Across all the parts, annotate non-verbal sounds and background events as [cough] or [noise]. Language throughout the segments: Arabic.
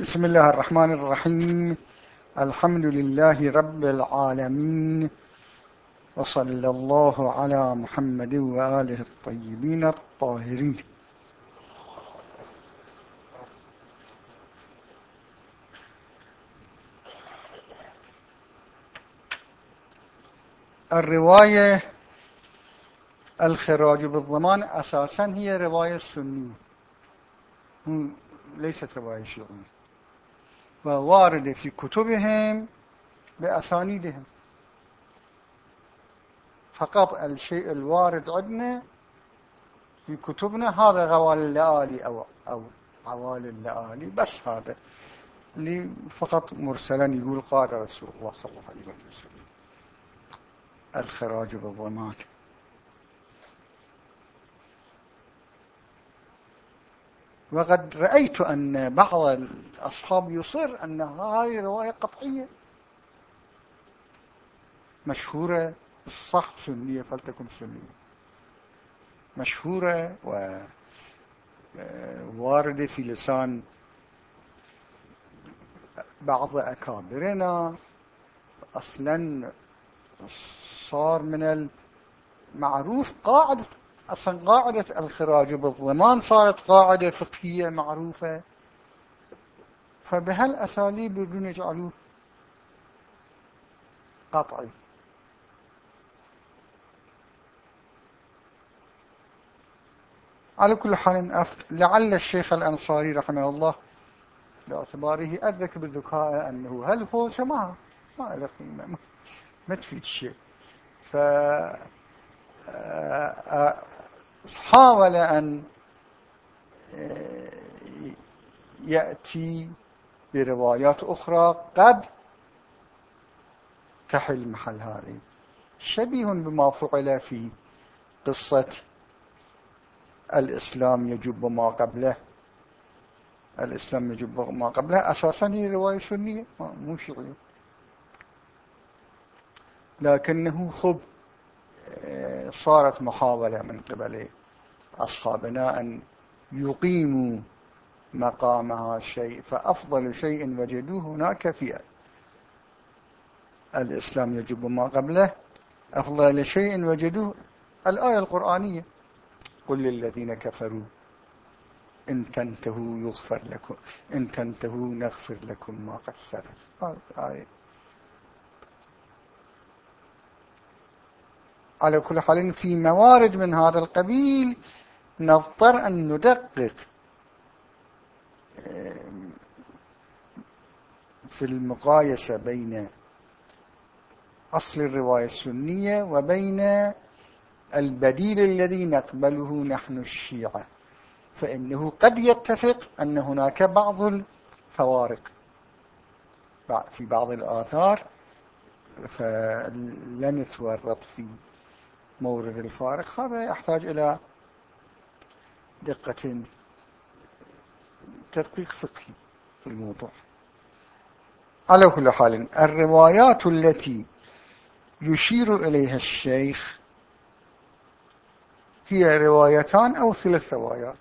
بسم الله الرحمن الرحيم. الحمد لله رب العالمين. وصلى الله على محمد وآله الطيبين الطاهرين. الرواية الخراج بالضمان أساسا هي رواية سنية. ليست رواية شيعية. وواردة في كتبهم بأسانيدهم. فقط الشيء الوارد عندنا في كتبنا هذا غوال اللآلي أو, أو عوال اللآلي بس هذا اللي فقط مرسلا يقول قال رسول الله صلى الله عليه وسلم. الخراج بالضمان وقد رأيت أن بعض الأصحاب يصر أن هذه رواية قطعية. مشهورة الصح سنية فلتكن سنية. مشهورة وواردة في لسان بعض أكابرنا. أصلا صار من المعروف قاعدة أصلا قاعدة الخراج بالضمان صارت قاعدة فقهية معروفة. فبهالأساليب بدون يجعلوه قطعي. على كل حال لعل الشيخ الأنصاري رحمه الله باعتباره أدرك بالذكاء أنه هل هو سماع ما قيمة ما تفيد شيء. ف حاول أن يأتي بروايات أخرى قد تحل محل هذه. شبيه بما فعل في قصة الإسلام يجب ما قبله. الإسلام يجب ما قبله أساسا هي رواية سنية مو شيعية. لكنه خب صارت محاولة من قبل أصحابنا أن يقيموا مقامها شيء فأفضل شيء وجدوه هناك في الإسلام يجب ما قبله. أفضل شيء وجدوه الآية القرآنية. قل للذين كفروا إن تنتهوا يغفر لكم إن تنتهوا نغفر لكم ما قد سلف. آية. على كل حال في موارد من هذا القبيل نضطر أن ندقق في المقايسة بين أصل الرواية السنية وبين البديل الذي نقبله نحن الشيعة فإنه قد يتفق أن هناك بعض الفوارق في بعض الآثار فلن نتورط في مورد الفارق. هذا يحتاج إلى دقة. تدقيق فقهي في الموضوع. على كل حال الروايات التي يشير إليها الشيخ هي روايتان أو ثلاث روايات.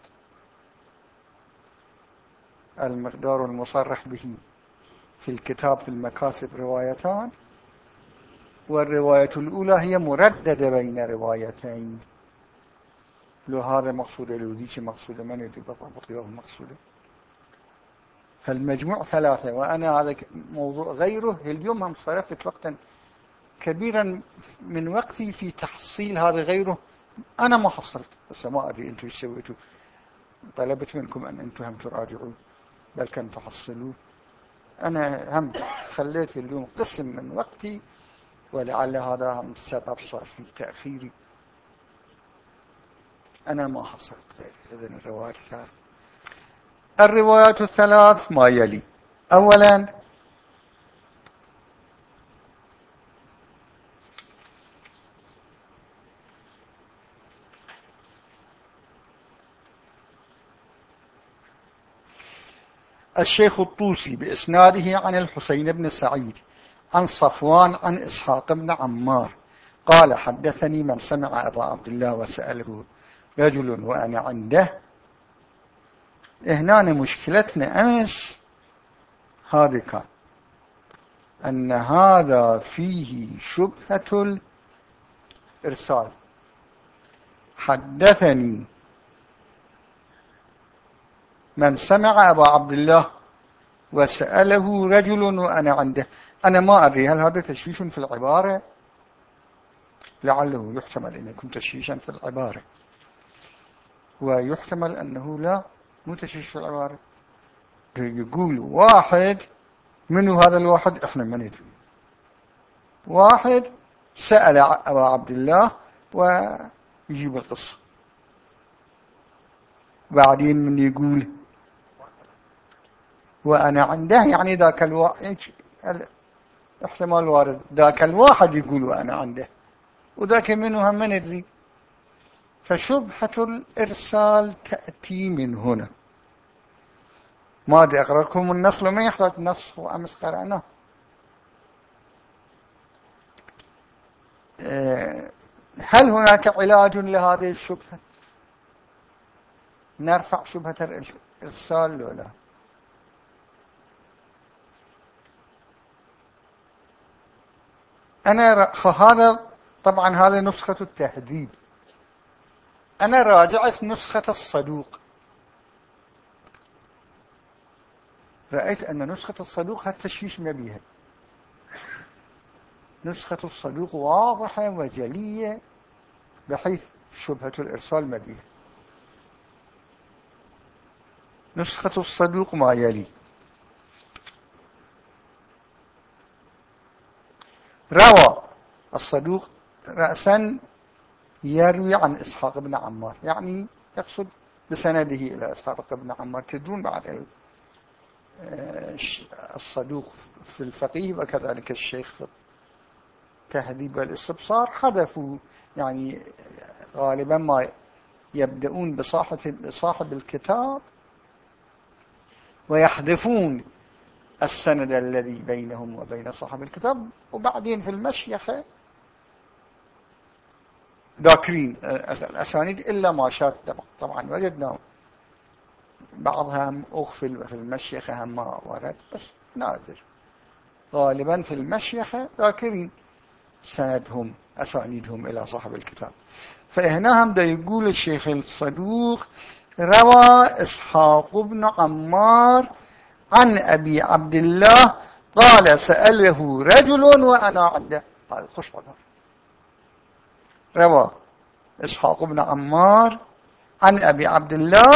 المقدار المصرح به في الكتاب في المكاسب روايتان والرواية الأولى هي مرددة بين روايتين. لو هذا مقصود لو مقصود من يدي بطبط له. مقصوده فالمجموع ثلاثة وأنا هذا موضوع غيره. اليوم هم صرفت وقتا كبيرا من وقتي في تحصيل هذا غيره. أنا ما حصلت بس ما أدري أنتم إيش سويتوا. طلبت منكم أن أنتم هم تراجعوا بل كان تحصلوا. أنا هم خليت اليوم قسم من وقتي ولعل هذا هم السبب صار في تأخيري. أنا ما حصلت غير إذن الروايات الثلاث الروايات الثلاث ما يلي. أولا الشيخ الطوسي بإسناده عن الحسين بن سعيد عن صفوان عن إسحاق بن عمار قال حدثني من سمع أبا عبد الله وسأله رجل وأنا عنده. هنا مشكلتنا أمس هذا كان. أن هذا فيه شبهة الإرسال. حدثني من سمع أبا عبد الله وسأله رجل وأنا عنده. أنا ما أدري هل هذا تشويش في العبارة؟ لعله يحتمل أن يكون تشويشا في العبارة. ويحتمل أنه لا مو تشويش في العبارة يقول واحد منه هذا الواحد؟ إحنا ما ندري. واحد سأل أبا عبد الله ويجيب القصة. بعدين من يقول وأنا عنده يعني ذاك الواحد احتمال وارد. ذاك الواحد يقول وأنا عنده. وذاك منه هم ندري. فشبهة الإرسال تأتي من هنا. ما أدري أقرأ لكم النص لما يحتاج نص وأمس قرأناه. آه، هل هناك علاج لهذه الشبهة؟ نرفع شبهة الإرسال ولا لا. أنا هذا طبعا هذا نسخة التهذيب. أنا راجعت نسخة الصدوق. رأيت أن نسخة الصدوق هالتشويش ما بيها نسخة الصدوق واضحة وجلية بحيث شبهة الإرسال ما بيها نسخة الصدوق ما يلي. روى الصدوق رأسا يروي عن إسحاق بن عمار. يعني يقصد بسنده إلى إسحاق بن عمار. تدرون بعد آه، الصدوق في الفقيه وكذلك الشيخ في التهذيب والاستبصار حذفوا يعني غالبا ما يبدأون بصاحب, الكتاب ويحذفون السند الذي بينهم وبين صاحب الكتاب. وبعدين في المشيخة ذاكرين الأسانيد إلا ما شاء طبعا وجدنا بعضها أغفل في المشيخة هم ما ورد بس نادر. غالبا في المشيخة ذاكرين. سندهم أسانيدهم إلى صاحب الكتاب. فهنا هم دا يقول الشيخ الصدوق روى إسحاق بن عمار عن أبي عبد الله قال سأله رجل وأنا عنده قال خش قدر روى. إسحاق بن عمار عن أبي عبد الله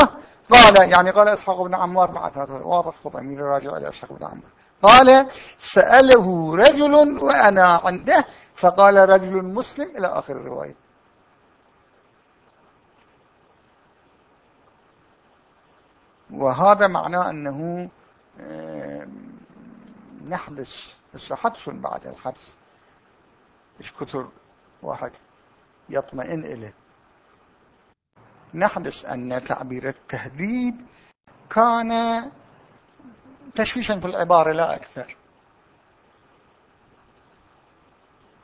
قال يعني قال إسحاق بن عمار بعد هذا واضح ضمير راجع إلى إسحاق بن عمار. قال سأله رجل وأنا عنده فقال رجل مسلم إلى آخر الرواية. وهذا معناه أنه نحدث بس حدث بعد الحدث مش كثر واحد؟ يطمئن إليه. نحدث أن تعبير التهديد كان تشويشا في العبارة لا أكثر.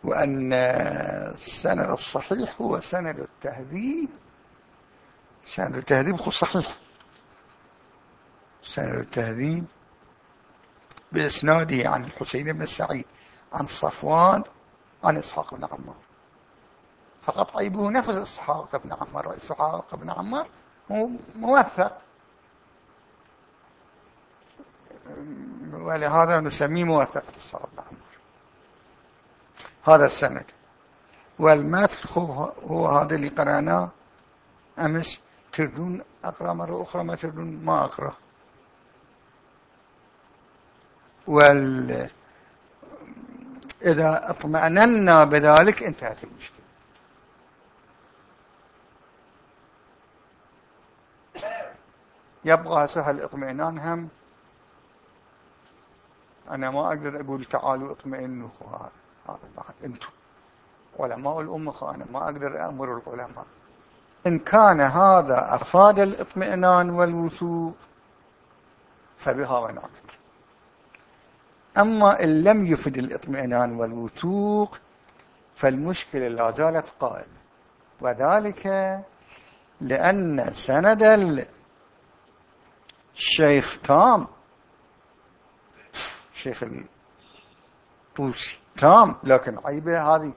وأن السند الصحيح هو سند التهذيب. سند التهذيب هو صحيح. سند التهذيب بإسناده عن الحسين بن سعيد عن صفوان عن إسحاق بن عمار. فقط عيبه نفس إسحاق بن عمار وإسحاق بن عمار موثق ولهذا نسميه موثقة إسحاق بن عمار هذا السند. والمثل هو هذا اللي قرأناه أمس. تردون أقرأ مرة أخرى ما تردون ما أقرأ. وال إذا اطمأننا بذلك انتهت المشكلة. يبقى سهل اطمئنان هم. أنا ما أقدر أقول تعالوا اطمئنوا هذا أنتم. علماء الأمة أنا ما أقدر أمر العلماء. إن كان هذا أفاد الاطمئنان والوثوق فبها ونعمت أما إن لم يفد الإطمئنان والوثوق فالمشكلة لا زالت قائمة. وذلك لأن سند الشيخ تام. الشيخ الطوسي تام. لكن عيبه هذه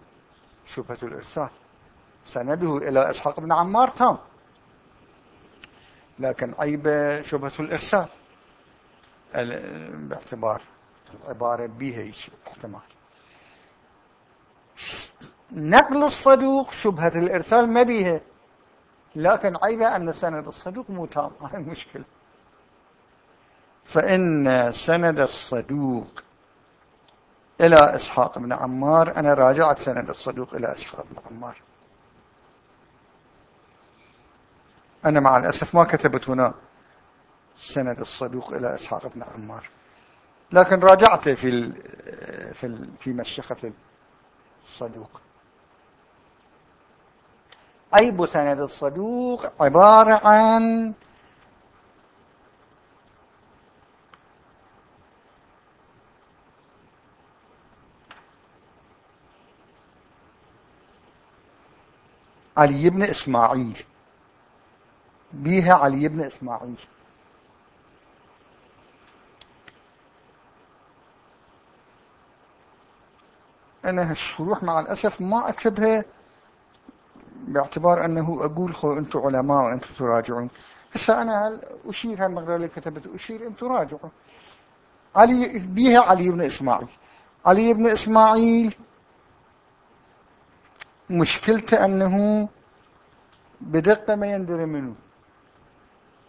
شبهة الإرسال. سنده إلى إسحاق بن عمار تام. لكن عيبه شبهة الإرسال. باعتبار العبارة بها احتمال. نقل الصدوق شبهة الإرسال ما بيها. لكن عيبه أن سند الصدوق مو تام. [laughs] هاي المشكلة فإن سند الصدوق إلى إسحاق بن عمار أنا راجعت سند الصدوق إلى إسحاق بن عمار. أنا مع الأسف ما كتبت هنا سند الصدوق إلى إسحاق بن عمار. لكن راجعت في في في مشيخة الصدوق. عيب سند الصدوق عبارة عن علي بن إسماعيل. بيها علي بن إسماعيل. أنا هالشروح مع الأسف ما أكتبها باعتبار أنه أقول خو أنتم علماء وأنتم تراجعون. هسه أنا أشير هالمقدار اللي كتبت؟ أشير أنتم راجعوا علي بيها علي بن إسماعيل. علي بن إسماعيل مشكلته أنه بدقة ما يندري منه.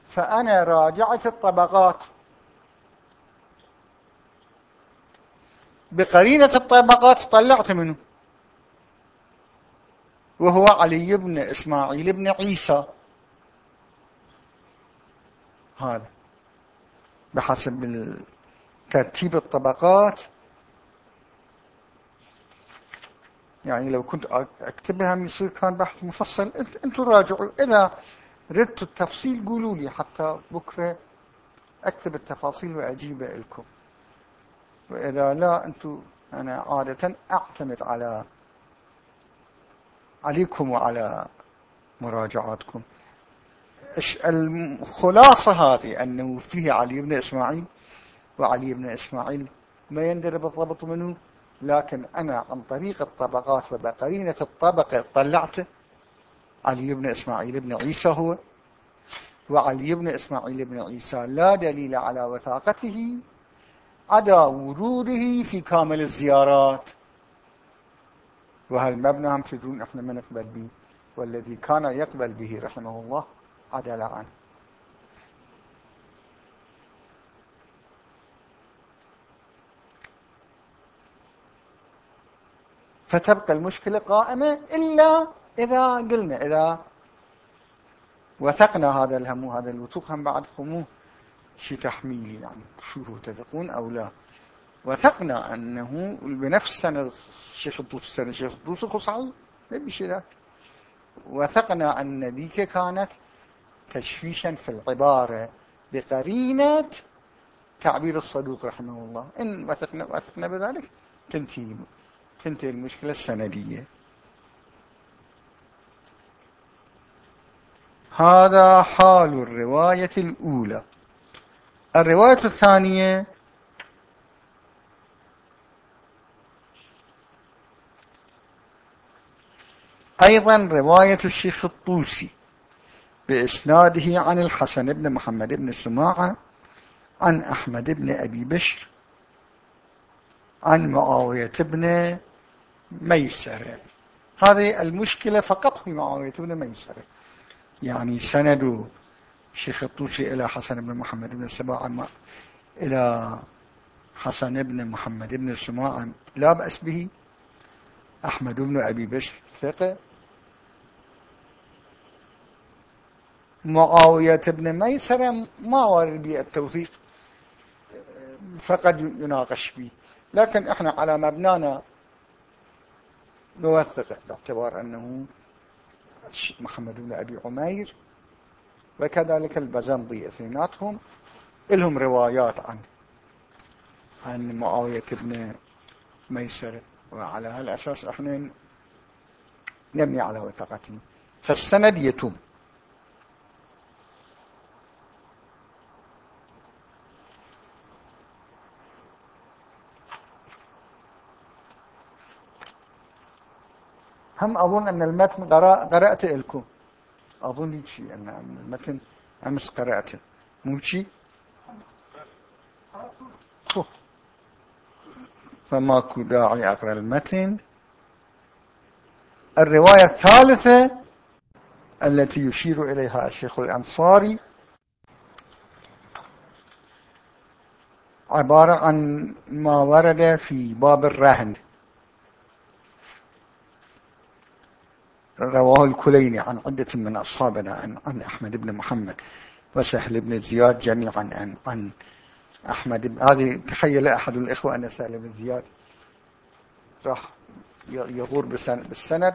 فأنا راجعت الطبقات. بقرينة الطبقات طلعت منه. وهو علي بن إسماعيل بن عيسى. هذا. بحسب ترتيب الطبقات. يعني لو كنت أكتبها يصير كان بحث مفصل أنتم راجعوا إذا ردت التفصيل قولوا لي حتى بكرة أكتب التفاصيل وأجيب لكم. وإذا لا أنتم أنا عادة أعتمد على عليكم وعلى مراجعاتكم. الخلاصة هذه أنه فيه علي بن إسماعيل وعلي بن إسماعيل ما يندر بالضبط منه؟ لكن أنا عن طريق الطبقات وبقرينة الطبقة طلعت علي بن إسماعيل بن عيسى هو وعلي بن إسماعيل بن عيسى لا دليل على وثاقته عدا وروده في كامل الزيارات. وهالمبنى هم تدرون إحنا ما نقبل به والذي كان يقبل به رحمه الله عدل عنه فتبقى المشكلة قائمة إلا إذا قلنا إذا وثقنا هذا الهم وهذا الوثوق هم بعد خموه شي تحميلي يعني شو هو تثقون أو لا. وثقنا أنه بنفس سنة الشيخ الطوسي سنة الشيخ الطوسي خصعي ما بيشي ذاك. وثقنا أن ذيك كانت تشويشا في العبارة بقرينة تعبير الصدوق رحمه الله. إن وثقنا, وثقنا بذلك تنتهي تنتهي المشكلة السندية. هذا حال الرواية الأولى. الرواية الثانية أيضا رواية الشيخ الطوسي بإسناده عن الحسن بن محمد بن سماعة عن أحمد بن أبي بشر عن معاوية بن ميسرة هذه المشكلة فقط في معاوية بن ميسرة يعني سندوا شيخ الطوسي إلى حسن بن محمد بن سماعة إلى حسن بن محمد بن سماعة لا بأس به. أحمد بن أبي بشر ثقة. معاوية بن ميسرة ما وارد به التوثيق فقد يناقش به لكن إحنا على مبنانا نوثق باعتبار أنه محمد بن أبي عمير وكذلك البزنطي اثنيناتهم لهم روايات عن عن معاوية بن ميسر وعلى هالأساس أحنا نبني على وثقته فالسند يتم. هم أظن أن المتن قرأت لكم أظن شيء أن المتن أمس قرأته مو شيء؟ فما داعي أقرأ المتن. الرواية الثالثة التي يشير إليها الشيخ الأنصاري عبارة عن ما ورد في باب الرهن. رواه الكليني عن عدة من أصحابنا عن, عن أحمد بن محمد وسهل بن زياد جميعا عن, عن أحمد بن هذه تخيل أحد الإخوة أن سهل بن زياد راح يغور بالسند.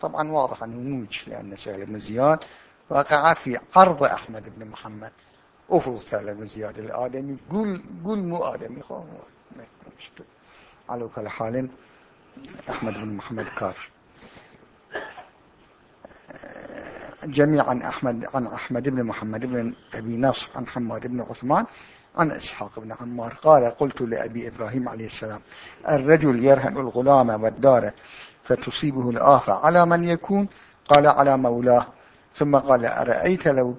طبعا واضح أنه موج لأن سهل بن زياد وقع في عرض أحمد بن محمد. أفرض سهل بن زياد الآدمي. قول, قول مو آدمي مشكلة. على كل حال أحمد بن محمد كافي جميعا أحمد عن أحمد بن محمد بن أبي نصر عن حماد بن عثمان عن إسحاق بن عمار. قال قلت لأبي إبراهيم عليه السلام الرجل يرهن الغلام والدار فتصيبه الآفة على من يكون؟ قال على مولاه. ثم قال أرأيت لو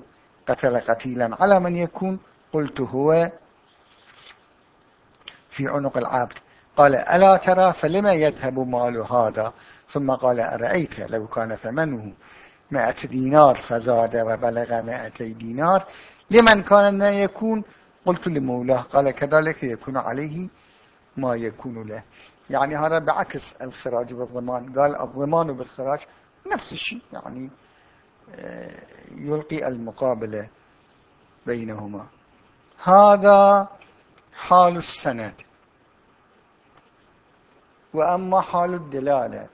قتل قتيلا على من يكون؟ قلت هو في عنق العبد. قال ألا ترى فلما يذهب مال هذا؟ ثم قال أرأيت لو كان ثمنه مئة دينار فزاد وبلغ مئتي دينار لمن كان يكون قلت لمولاه قال كذلك يكون عليه ما يكون له. يعني هذا بعكس الخراج والضمان قال الضمان بالخراج نفس الشيء يعني آه، يلقي المقابلة بينهما هذا حال السند. وأما حال الدلالة.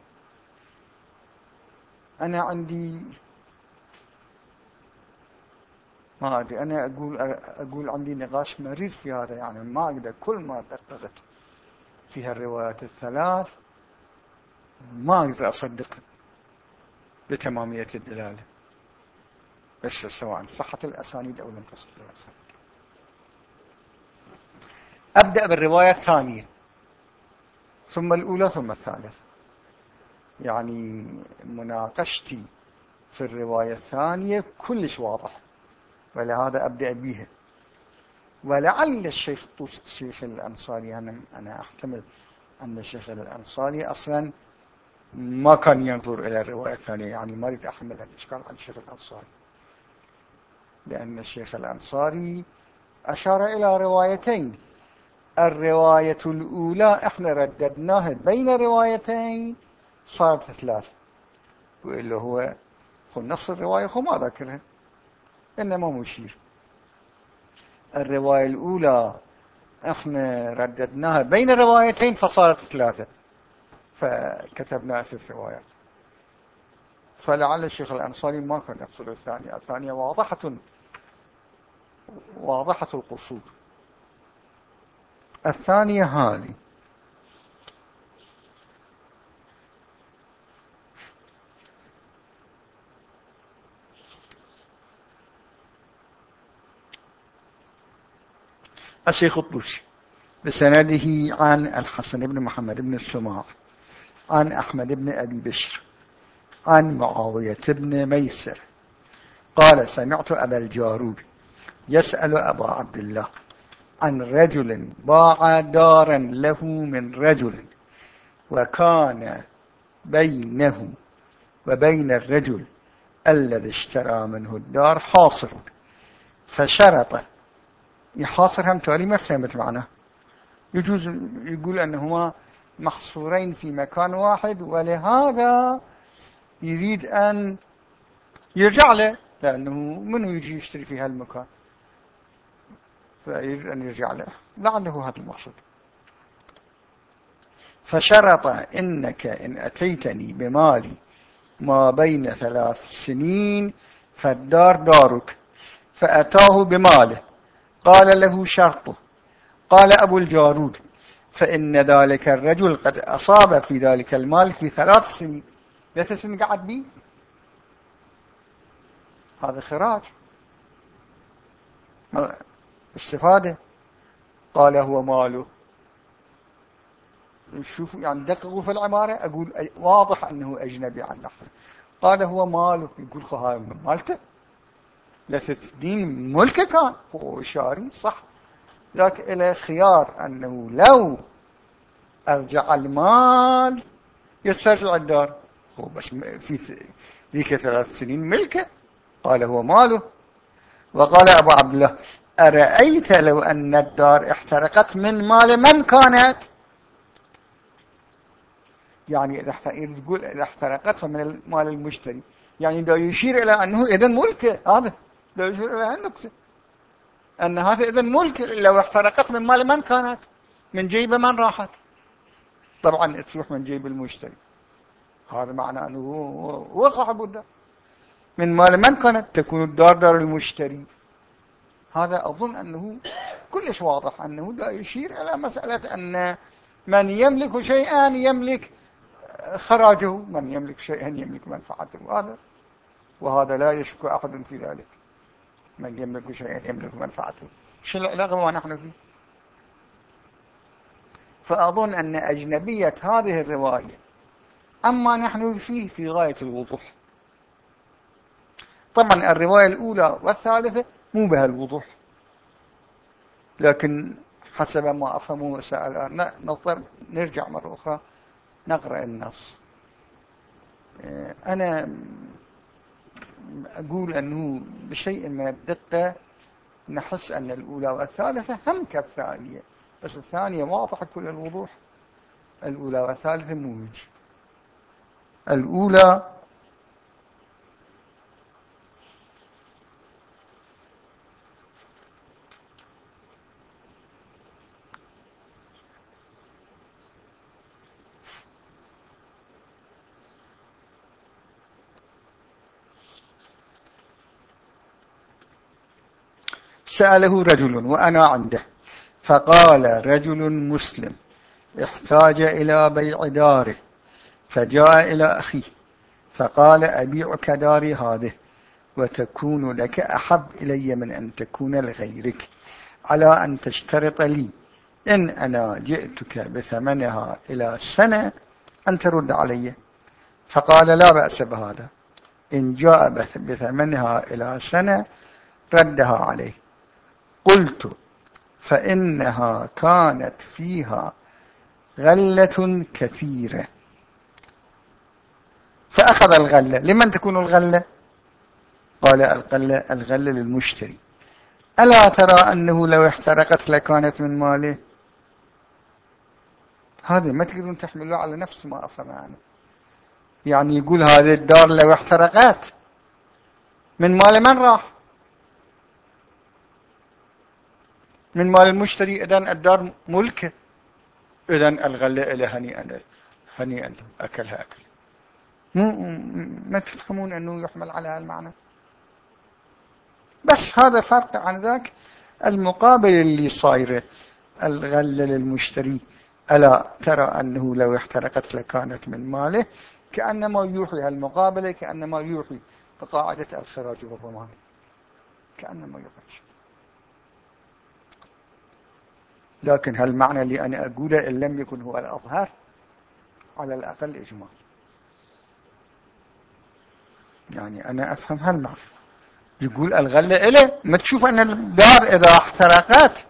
أنا عندي ما أدري أنا أقول أقول عندي نقاش مرير في هذا يعني ما أقدر كل ما دققت في هالروايات الثلاث ما أقدر أصدق بتمامية الدلالة. بس سواء صحت الأسانيد أو لم تصح الأسانيد. أبدأ بالرواية الثانية. ثم الأولى ثم الثالثة. يعني مناقشتي في الرواية الثانية كلش واضح ولهذا أبدأ بها. ولعل الشيخ الشيخ الأنصاري أنا, أنا أحتمل أن الشيخ الأنصاري أصلا ما كان ينظر إلى الرواية الثانية يعني ما ريد أحمل الإشكال عن الشيخ الأنصاري. لأن الشيخ الأنصاري أشار إلى روايتين. الرواية الأولى إحنا رددناها بين روايتين صارت ثلاثة وإلا هو نص الرواية هو ما ذكرها. إنما مشير. الرواية الأولى إحنا رددناها بين الروايتين فصارت ثلاثة. فكتبنا ثلاث روايات. فلعل الشيخ الأنصاري ما كان يقصد الثانية. الثانية واضحة واضحة القصور. الثانية هذه. الشيخ الطوسي بسنده عن الحسن بن محمد بن السماع عن أحمد بن أبي بشر عن معاوية بن ميسر. قال سمعت أبا الجارود يسأل أبا عبد الله عن رجل باع دارا له من رجل وكان بينه وبين الرجل الذي اشترى منه الدار حاصر فشرط يحاصر هم تالي ما فهمت معناه. يجوز يقول أنهما محصورين في مكان واحد ولهذا يريد أن يرجع له لأنه منه يجي يشتري في هالمكان؟ فيريد أن يرجع له. لعله هذا المقصود. فشرط إنك إن أتيتني بمالي ما بين ثلاث سنين فالدار دارك. فأتاه بماله. قال له شرطه. قال أبو الجارود فإن ذلك الرجل قد أصاب في ذلك المال في ثلاث سنين ثلاث سنين قعد بي؟ هذا خراج. استفادة. قال هو ماله. شوفوا يعني دققوا في العبارة أقول واضح أنه أجنبي عن نحن قال هو ماله. يقول هاي مالته. سنين ملكه كان. هو صح. لكن إلى خيار أنه لو أرجع المال يسترجع الدار. هو بس في ذيك ثلاث سنين ملكه. قال هو ماله. وقال أبو عبد الله أرأيت لو أن الدار احترقت من مال من كانت؟ يعني إذا تقول إذا احترقت فمن مال المشتري. يعني ده يشير إلى أنه إذن ملكه هذا. ده يشير إلى النكتة أن هذا إذن ملك لو احترقت من مال من كانت؟ من جيب من راحت؟ طبعا تروح من جيب المشتري هذا معنى أنه هو صاحب الدار. من مال من كانت تكون الدار دار المشتري هذا أظن أنه كلش واضح أنه لا يشير إلى مسألة أن من يملك شيئا يملك خراجه من يملك شيئا يملك منفعته. هذا وهذا لا يشك أحد في ذلك. من يملك شيئا يملك منفعته. شو العلاقة ما نحن فيه. فأظن أن أجنبية هذه الرواية أما نحن فيه في غاية الوضوح. طبعا الرواية الأولى والثالثة مو بهالوضوح لكن حسب ما أفهمه الآن نضطر نرجع مرة أخرى نقرأ النص. أنا أقول أنه بشيء من الدقة نحس أن الأولى والثالثة هم كالثانية بس الثانية واضحة كل الوضوح. الأولى والثالثة موج. الأولى سأله رجل وأنا عنده. فقال رجل مسلم احتاج إلى بيع داره. فجاء إلى أخيه فقال أبيعك داري هذه وتكون لك أحب إلي من أن تكون لغيرك على أن تشترط لي. إن أنا جئتك بثمنها إلى سنة أن ترد علي. فقال لا بأس بهذا. إن جاء بثمنها إلى سنة ردها عليه. قلت فإنها كانت فيها غلة كثيرة. فأخذ الغلة لمن تكون الغلة؟ قال الغلة, الغلة للمشتري. ألا ترى أنه لو احترقت لكانت من ماله؟ هذا ما تقدرون تحملوه على نفس ما أفهم عنه يعني يقول هذه الدار لو احترقت من مال من راح؟ من مال المشتري إذن الدار ملكه إذن الغلة إلى هنيئا هنيئا أكلها أكل. ما تفهمون أنه يحمل على المعنى بس هذا فرق عن ذاك المقابل اللي صايرة. الغلة للمشتري ألا ترى أنه لو احترقت لكانت من ماله؟ كأنما يوحي هالمقابلة كأنما يوحي بقاعدة الخراج والضمان كأنما يوحي. لكن هل معنى اللي أنا أقوله إن لم يكن هو الأظهر على الأقل إجمال يعني أنا أفهم هالمعنى. يقول الغلة إله ما تشوف أن الدار إذا احترقت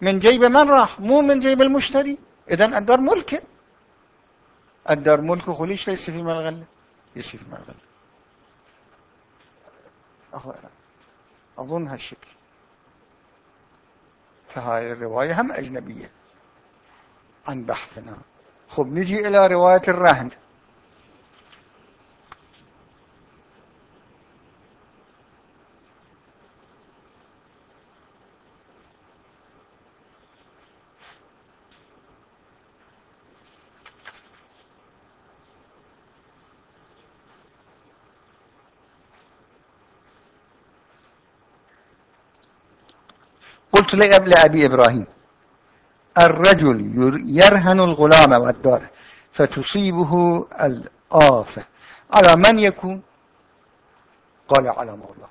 من جيب من راح؟ مو من جيب المشتري. إذن الدار ملكه. الدار ملكه خليش ليس في الغلة؟ يصير في الغلة. أظن هالشكل. فهاي الرواية هم أجنبية. عن بحثنا. خب نجي إلى رواية الرهن. قلت لأبي إبراهيم الرجل يرهن الغلام والدار فتصيبه الآفة. على من يكون؟ قال على مولاه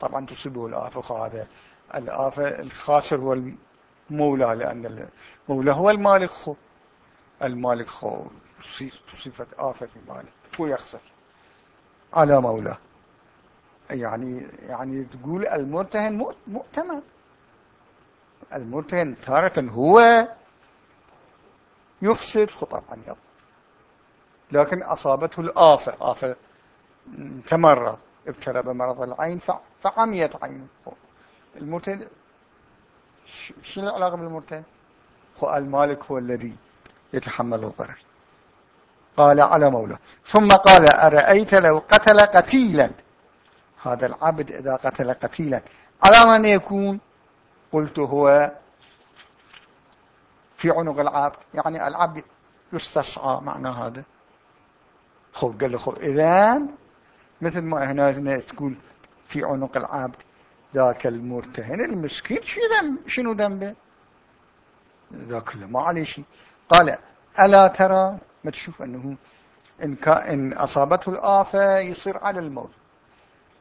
طبعا تصيبه الآفة هذا الآفة الخاسر هو مولى لأن المولى هو المالك خو. المالك خو صفة آفة في مالك هو يخسر على مولاه. يعني يعني تقول المرتهن مؤتمن. المرتهن تارة هو يفسد عن يض لكن أصابته الآفة آفة تمرض ابتلى بمرض العين فعميت عينه المرتهن شو العلاقة بالمرتهن المالك هو الذي يتحمل الضرر. قال على مولاه. ثم قال أرأيت لو قتل قتيلا؟ هذا العبد إذا قتل قتيلا. على من يكون؟ قلت هو في عنق العبد. يعني العبد يستسعى معنى هذا. خب قال له خب إذن مثل ما هنا تقول في عنق العبد ذاك المرتهن المسكين. شنو شنو ذنبه؟ ذاك ما عليه شيء. قال ألا ترى؟ ما تشوف أنه إن, إن أصابته الآفة يصير على الموت.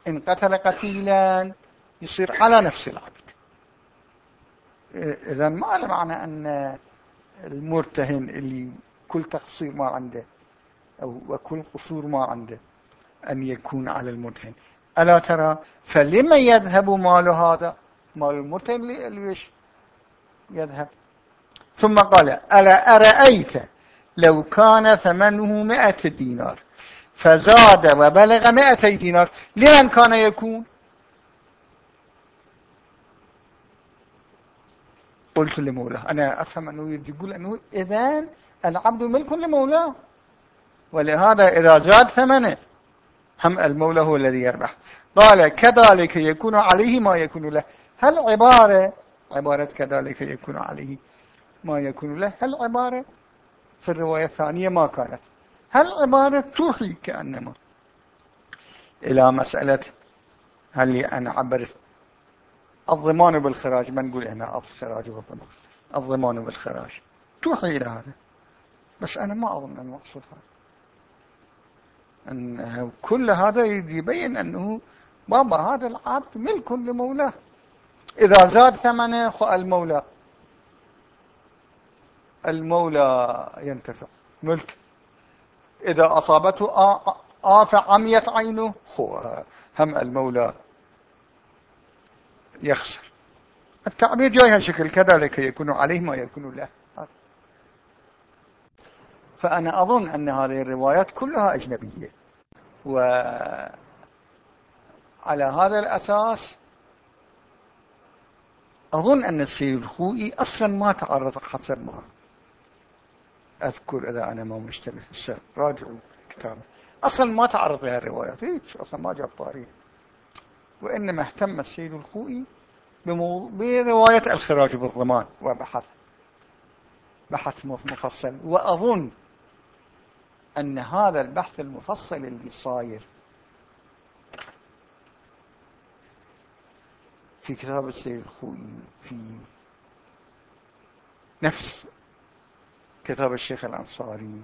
إن قتل قتيلا يصير على نفس العبد إذا ما له معنى أن المرتهن اللي كل تقصير ما عنده أو وكل قصور ما عنده أن يكون على المرتهن. ألا ترى فلما يذهب مال هذا مال المرتهن ليش يذهب. ثم قال ألا أرأيت لو كان ثمنه مئة دينار؟ فزاد وبلغ مئتي دينار لمن كان يكون قلت لمولاه أنا أفهم أنه يقول أنه إذن العبد ملك لمولاه ولهذا إذا زاد ثمنه هم المولى هو الذي يربح. قال كذلك يكون عليه ما يكون له. هل عبارة؟ عبارة كذلك يكون عليه ما يكون له. هل عبارة؟ في الرواية الثانية ما كانت. هل عبارة توحي كأنما؟ إلى مسألة هل أنا عبرت؟ الضمان بالخراج ما نقول هنا الخراج والضمان الضمان بالخراج. توحي إلى هذا. بس أنا ما أظن أن المقصود هذا. أن كل هذا يبين أنه بابا هذا العبد ملك لمولاه. إذا زاد ثمنه المولى المولى ينتفع. ملك. إذا أصابته آفة عميت عينه هم المولى يخسر. التعبير جاي هالشكل كذلك يكون عليه ما يكون له. فأنا أظن أن هذه الروايات كلها أجنبية. وعلى هذا الأساس أظن أن السيد الخوئي أصلا ما تعرض حسب ما أذكر إذا أنا ما مشتبه راجعوا كتابه. أصلا ما تعرض لها الروايات هيك أصلا ما جاب طاريه وإنما اهتم السيد الخوئي برواية الخراج بالضمان. وبحث. بحث مفصل. وأظن أن هذا البحث المفصل اللي صاير في كتاب السيد الخوئي في نفس كتاب الشيخ الأنصاري.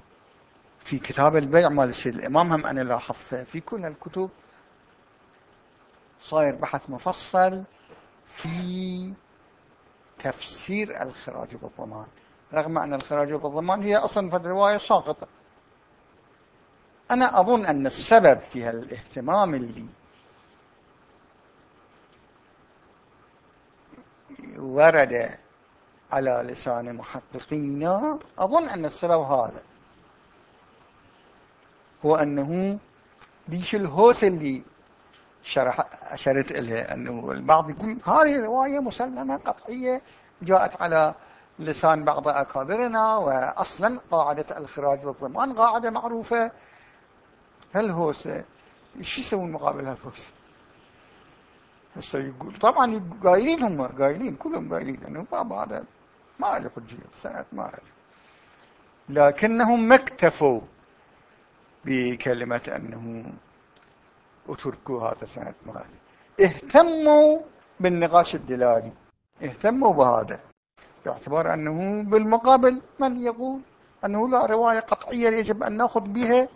في كتاب البيع مال السيد الإمام هم أنا لاحظته. في كل الكتب صاير بحث مفصل في تفسير الخراج بالضمان. رغم أن الخراج بالضمان هي أصلا في الرواية ساقطة. أنا أظن أن السبب في الاهتمام اللي ورد على لسان محققين. أظن أن السبب هذا هو أنه ديش الهوس اللي شرح أشرت إليه أنه البعض يقول هذه رواية مسلمة قطعية جاءت على لسان بعض أكابرنا وأصلا قاعدة الخراج والضمان قاعدة معروفة. هل هوس شو يسوون مقابل هالهوس هسه يقول طبعا قايلين هم قايلين كلهم قايلين أنه بابا هذا ما له حجية السنة ما له لكنهم ما اكتفوا بكلمة أنه اتركوا هذا سنة ما اهتموا بالنقاش الدلالي. اهتموا بهذا باعتبار أنه بالمقابل من يقول أنه لا رواية قطعية يجب أن نأخذ بها.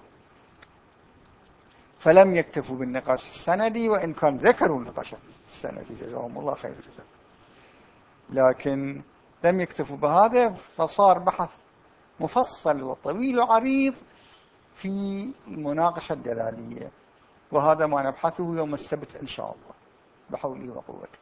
فلم يكتفوا بالنقاش السندي وإن كان ذكروا النقاش السندي جزاهم الله خير جزاهم لكن لم يكتفوا بهذا فصار بحث مفصل وطويل وعريض في المناقشة الدلالية. وهذا ما نبحثه يوم السبت إن شاء الله بحوله وقوته.